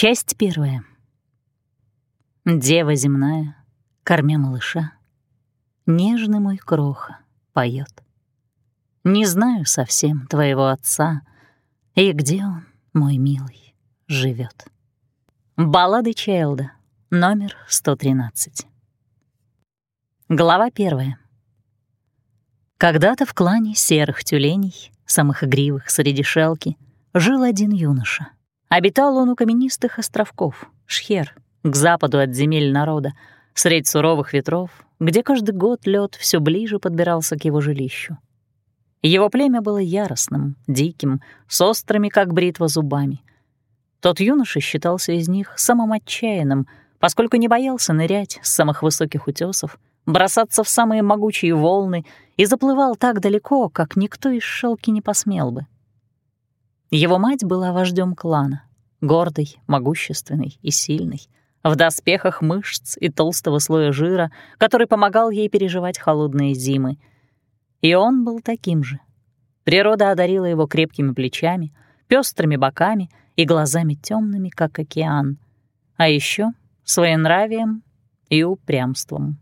Часть первая. Дева земная, кормя малыша, Нежный мой кроха поет. Не знаю совсем твоего отца, И где он, мой милый, живет. Баллады Чайлда, номер 113. Глава первая. Когда-то в клане серых тюленей, самых игривых среди шелки, жил один юноша. Обитал он у каменистых островков, Шхер, к западу от земель народа, средь суровых ветров, где каждый год лед все ближе подбирался к его жилищу. Его племя было яростным, диким, с острыми, как бритва, зубами. Тот юноша считался из них самым отчаянным, поскольку не боялся нырять с самых высоких утесов, бросаться в самые могучие волны и заплывал так далеко, как никто из шелки не посмел бы. Его мать была вождем клана, гордой, могущественной и сильной, в доспехах мышц и толстого слоя жира, который помогал ей переживать холодные зимы. И он был таким же. Природа одарила его крепкими плечами, пестрыми боками и глазами темными, как океан, а еще своенравием и упрямством.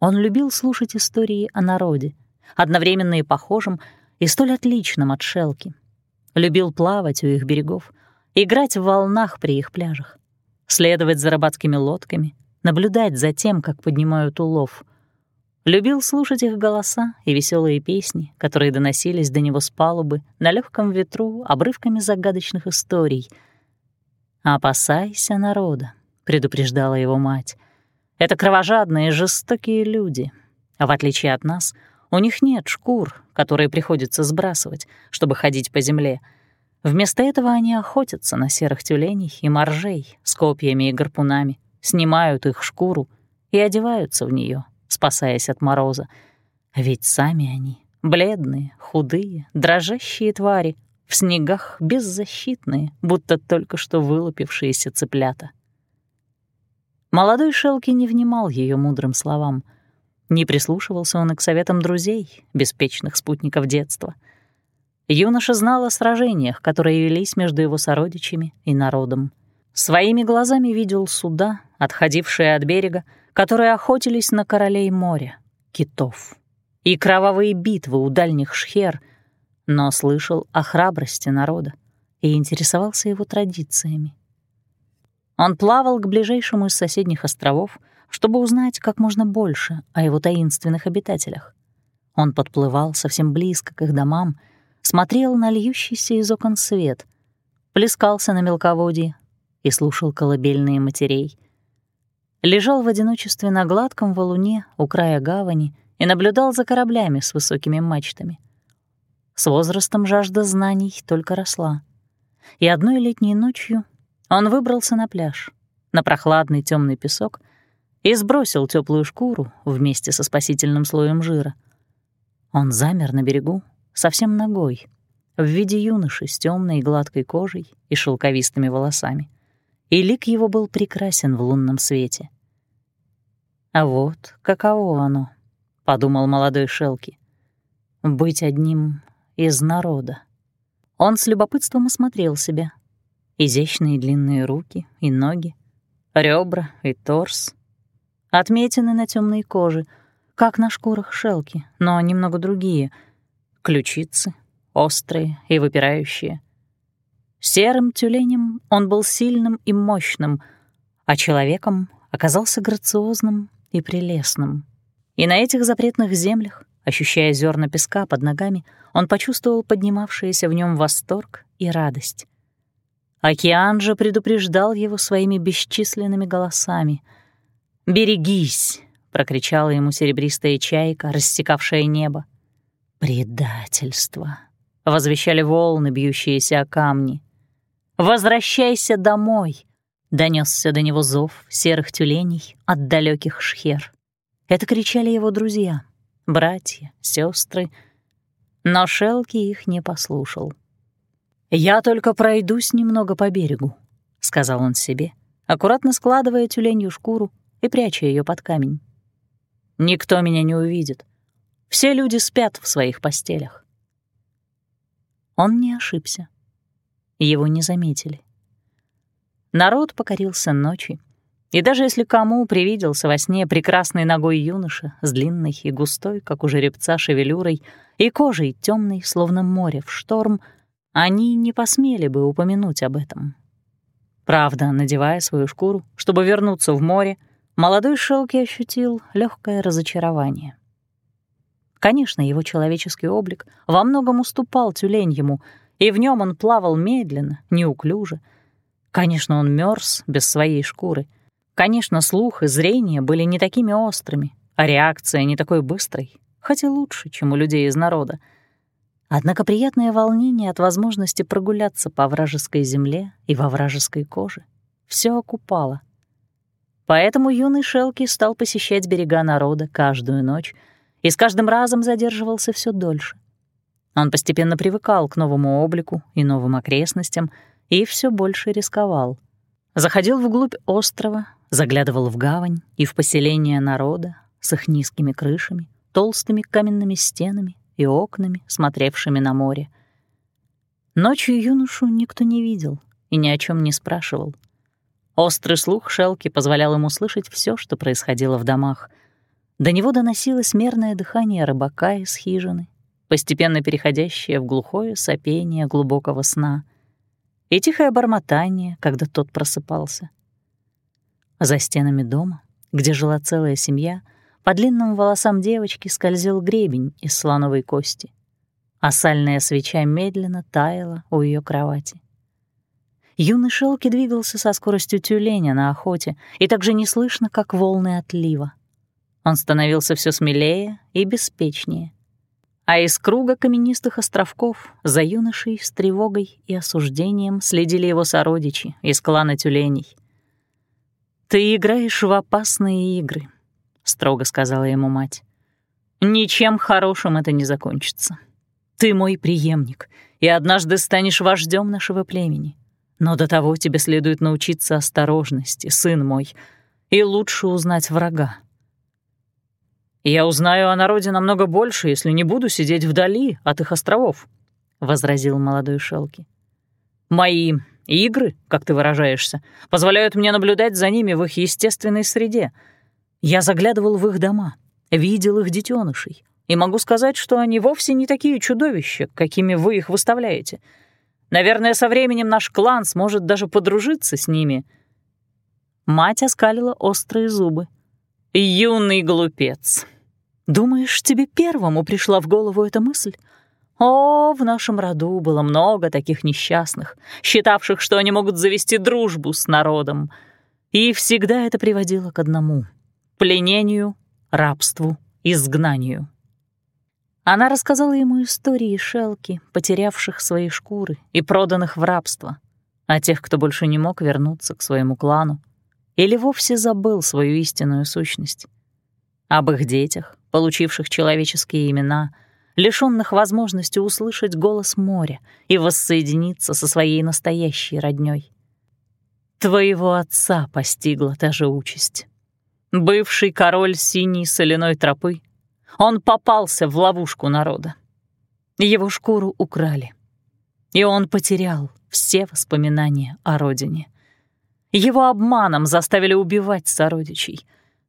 Он любил слушать истории о народе, одновременно и похожим, и столь отличным от Шелки — любил плавать у их берегов, играть в волнах при их пляжах, следовать за рыбацкими лодками, наблюдать за тем, как поднимают улов. Любил слушать их голоса и веселые песни, которые доносились до него с палубы на легком ветру обрывками загадочных историй. «Опасайся народа», — предупреждала его мать. «Это кровожадные, жестокие люди. А в отличие от нас — у них нет шкур, которые приходится сбрасывать, чтобы ходить по земле. Вместо этого они охотятся на серых тюленей и моржей с копьями и гарпунами, снимают их шкуру и одеваются в нее, спасаясь от мороза. Ведь сами они — бледные, худые, дрожащие твари, в снегах беззащитные, будто только что вылупившиеся цыплята. Молодой Шелки не внимал ее мудрым словам — не прислушивался он и к советам друзей, беспечных спутников детства. Юноша знал о сражениях, которые велись между его сородичами и народом. Своими глазами видел суда, отходившие от берега, которые охотились на королей моря, китов, и кровавые битвы у дальних шхер, но слышал о храбрости народа и интересовался его традициями. Он плавал к ближайшему из соседних островов, чтобы узнать как можно больше о его таинственных обитателях. Он подплывал совсем близко к их домам, смотрел на льющийся из окон свет, плескался на мелководье и слушал колыбельные матерей. Лежал в одиночестве на гладком валуне у края гавани и наблюдал за кораблями с высокими мачтами. С возрастом жажда знаний только росла. И одной летней ночью он выбрался на пляж, на прохладный темный песок и сбросил теплую шкуру вместе со спасительным слоем жира. Он замер на берегу, совсем ногой, в виде юноши с темной гладкой кожей и шелковистыми волосами. И лик его был прекрасен в лунном свете. «А вот каково оно», — подумал молодой Шелки, — «быть одним из народа». Он с любопытством осмотрел себя. Изящные длинные руки и ноги, ребра и торс, Отметины на темной коже, как на шкурах шелки, но немного другие. Ключицы, острые и выпирающие. Серым тюленем он был сильным и мощным, а человеком оказался грациозным и прелестным. И на этих запретных землях, ощущая зерна песка под ногами, он почувствовал поднимавшийся в нем восторг и радость. Океан же предупреждал его своими бесчисленными голосами — «Берегись!» — прокричала ему серебристая чайка, рассекавшая небо. «Предательство!» — возвещали волны, бьющиеся о камни. «Возвращайся домой!» — донесся до него зов серых тюленей от далеких шхер. Это кричали его друзья, братья, сестры, но Шелки их не послушал. «Я только пройдусь немного по берегу», — сказал он себе, аккуратно складывая тюленью шкуру и пряча ее под камень. «Никто меня не увидит. Все люди спят в своих постелях». Он не ошибся. Его не заметили. Народ покорился ночи, и даже если кому привиделся во сне прекрасный ногой юноша с длинной и густой, как у жеребца, шевелюрой и кожей темной, словно море в шторм, они не посмели бы упомянуть об этом. Правда, надевая свою шкуру, чтобы вернуться в море, молодой Шелки ощутил легкое разочарование. Конечно, его человеческий облик во многом уступал тюленьему, и в нем он плавал медленно, неуклюже. Конечно, он мерз без своей шкуры — Конечно, слух и зрение были не такими острыми, а реакция не такой быстрой, хотя лучше, чем у людей из народа. Однако приятное волнение от возможности прогуляться по вражеской земле и во вражеской коже все окупало. Поэтому юный Шелки стал посещать берега народа каждую ночь и с каждым разом задерживался все дольше. Он постепенно привыкал к новому облику и новым окрестностям и все больше рисковал. Заходил вглубь острова, заглядывал в гавань и в поселение народа с их низкими крышами, толстыми каменными стенами и окнами, смотревшими на море. Ночью юношу никто не видел и ни о чем не спрашивал. Острый слух Шелки позволял ему слышать все, что происходило в домах. До него доносилось мерное дыхание рыбака из хижины, постепенно переходящее в глухое сопение глубокого сна, и тихое бормотание, когда тот просыпался. За стенами дома, где жила целая семья, по длинным волосам девочки скользил гребень из слоновой кости, а сальная свеча медленно таяла у ее кровати. Юный Шелки двигался со скоростью тюленя на охоте и так же неслышно, как волны отлива. Он становился все смелее и беспечнее. А из круга каменистых островков за юношей с тревогой и осуждением следили его сородичи из клана тюленей — «Ты играешь в опасные игры», — строго сказала ему мать. «Ничем хорошим это не закончится. Ты мой преемник, и однажды станешь вождем нашего племени. Но до того тебе следует научиться осторожности, сын мой, и лучше узнать врага. «Я узнаю о народе намного больше, если не буду сидеть вдали от их островов», — возразил молодой Шелки. «Мои Игры, как ты выражаешься, позволяют мне наблюдать за ними в их естественной среде. Я заглядывал в их дома, видел их детенышей, и могу сказать, что они вовсе не такие чудовища, какими вы их выставляете. Наверное, со временем наш клан сможет даже подружиться с ними». Мать оскалила острые зубы. «Юный глупец! Думаешь, тебе первому пришла в голову эта мысль? О, в нашем роду было много таких несчастных, считавших, что они могут завести дружбу с народом. И всегда это приводило к одному — пленению, рабству, изгнанию. Она рассказала ему истории шелки, потерявших свои шкуры и проданных в рабство, о тех, кто больше не мог вернуться к своему клану или вовсе забыл свою истинную сущность, об их детях, получивших человеческие имена — лишённых возможности услышать голос моря и воссоединиться со своей настоящей роднёй. Твоего отца постигла та же участь. Бывший король синей соляной тропы, он попался в ловушку народа. Его шкуру украли, и он потерял все воспоминания о родине. Его обманом заставили убивать сородичей.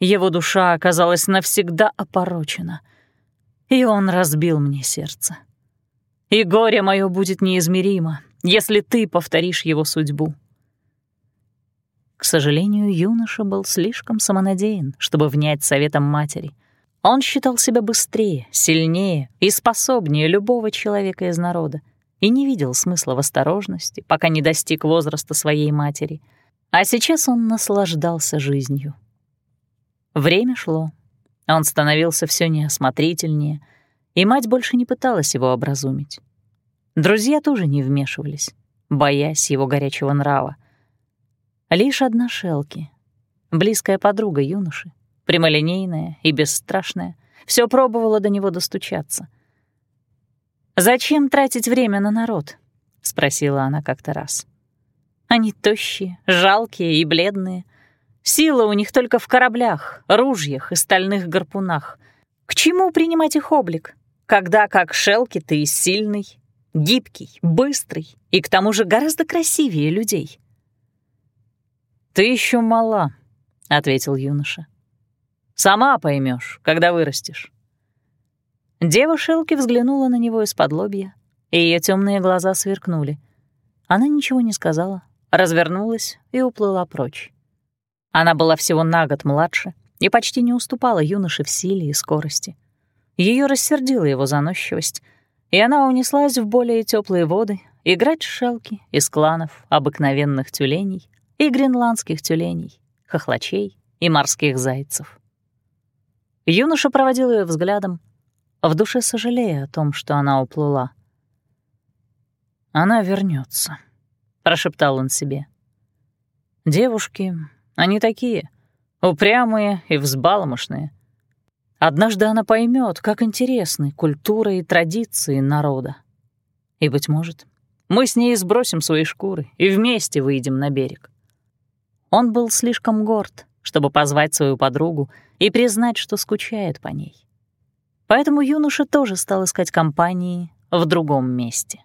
Его душа оказалась навсегда опорочена — и он разбил мне сердце. И горе мое будет неизмеримо, если ты повторишь его судьбу. К сожалению, юноша был слишком самонадеян, чтобы внять советом матери. Он считал себя быстрее, сильнее и способнее любого человека из народа и не видел смысла в осторожности, пока не достиг возраста своей матери. А сейчас он наслаждался жизнью. Время шло, он становился все неосмотрительнее, и мать больше не пыталась его образумить. Друзья тоже не вмешивались, боясь его горячего нрава. Лишь одна Шелки, близкая подруга юноши, прямолинейная и бесстрашная, все пробовала до него достучаться. «Зачем тратить время на народ?» — спросила она как-то раз. «Они тощие, жалкие и бледные, Сила у них только в кораблях, ружьях и стальных гарпунах. К чему принимать их облик, когда как Шелки ты сильный, гибкий, быстрый и к тому же гораздо красивее людей? «Ты еще мала», — ответил юноша. «Сама поймешь, когда вырастешь». Дева Шелки взглянула на него из-под лобья, и ее темные глаза сверкнули. Она ничего не сказала, развернулась и уплыла прочь. Она была всего на год младше и почти не уступала юноше в силе и скорости. Ее рассердила его заносчивость, и она унеслась в более теплые воды играть шелки из кланов обыкновенных тюленей и гренландских тюленей, хохлачей и морских зайцев. Юноша проводил ее взглядом, в душе сожалея о том, что она уплыла. «Она вернется, прошептал он себе. «Девушки, они такие, упрямые и взбалмошные. Однажды она поймет, как интересны культура и традиции народа. И, быть может, мы с ней сбросим свои шкуры и вместе выйдем на берег». Он был слишком горд, чтобы позвать свою подругу и признать, что скучает по ней. Поэтому юноша тоже стал искать компании в другом месте.